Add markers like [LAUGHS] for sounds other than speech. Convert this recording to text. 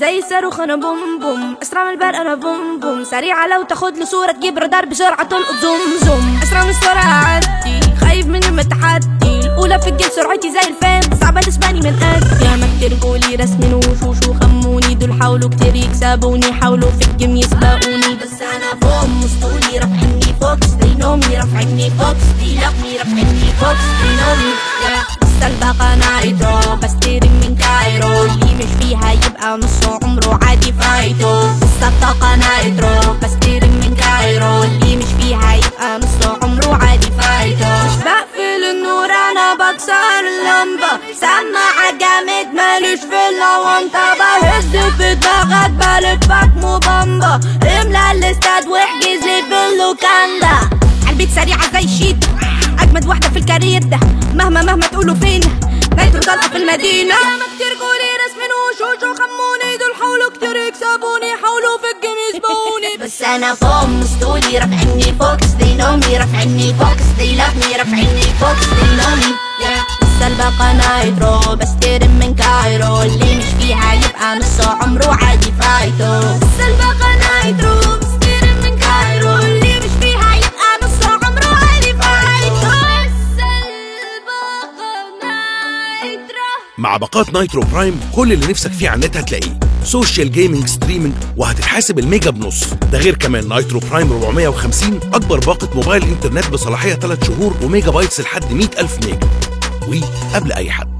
زي الصاروخ أنا بوم بوم أسرع من البرق أنا بوم بوم. سريعة لو تاخد له صورة تجيب رادار بسرعة تلقط زوم زوم. أسرع من السرعة عدي خايف من التحدي الأولى في الجيل سرعتي زي الفان صعبة تسبقني من قد يا ما كتير جولي رسمين وشوش وخموني دول حاولوا كتير يكسبوني حاولوا في الجيم يسبقوني. بس أنا فوق مسطولي رافعني فوكس. know me رافعني فوكس. love me رافعني فوكس. they know مش فيها يبقى نص عمره عادي فايته بس الطاقة نايترو بستلم من كايرو. اللي مش فيها يبقى نص عمره عادي فايته مش بقفل النور أنا بكسر اللمبة. سماعة جامد ماليش في اللونطة بهز في دماغك بلفك مبمبة املى الاستاد واحجز لي في اللوكاندا عالبيت سريعة زي الشيتا أجمد واحدة في ال career ده. مهما مهما تقولوا فين. نايترو طلقة في المدينة. يكسبوني حاولوا في ال game يسبقوني [LAUGHS] بس أنا فوق مسطولي رافعني me رافعني فوق they love me رافعني فوق they know me yeah. لسه الباقة نايترو بستلم من كايرو. اللي مش فيها يبقى نص عمره عادي فايته لسه الباقة نايترو بستلم من كايرو. اللي مش فيها يبقى نص عمره عادي فايته لسه الباقة نايترو. مع باقات نايترو برايم كل اللي نفسك فيه على النت هتلاقيه. social gaming streaming وهتتحاسب الميجا بنص. ده غير كمان نايترو برايم 450 أكبر باقة موبايل إنترنت بصلاحية 3 شهور و megabytes لحد 100000 ميجا. وقبل أي حد.